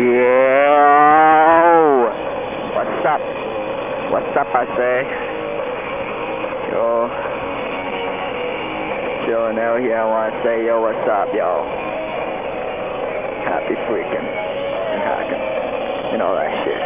Yo! What's up? What's up, I say? Yo. chilling out here I want to say, yo, what's up, yo? Happy freaking and hacking and all that shit.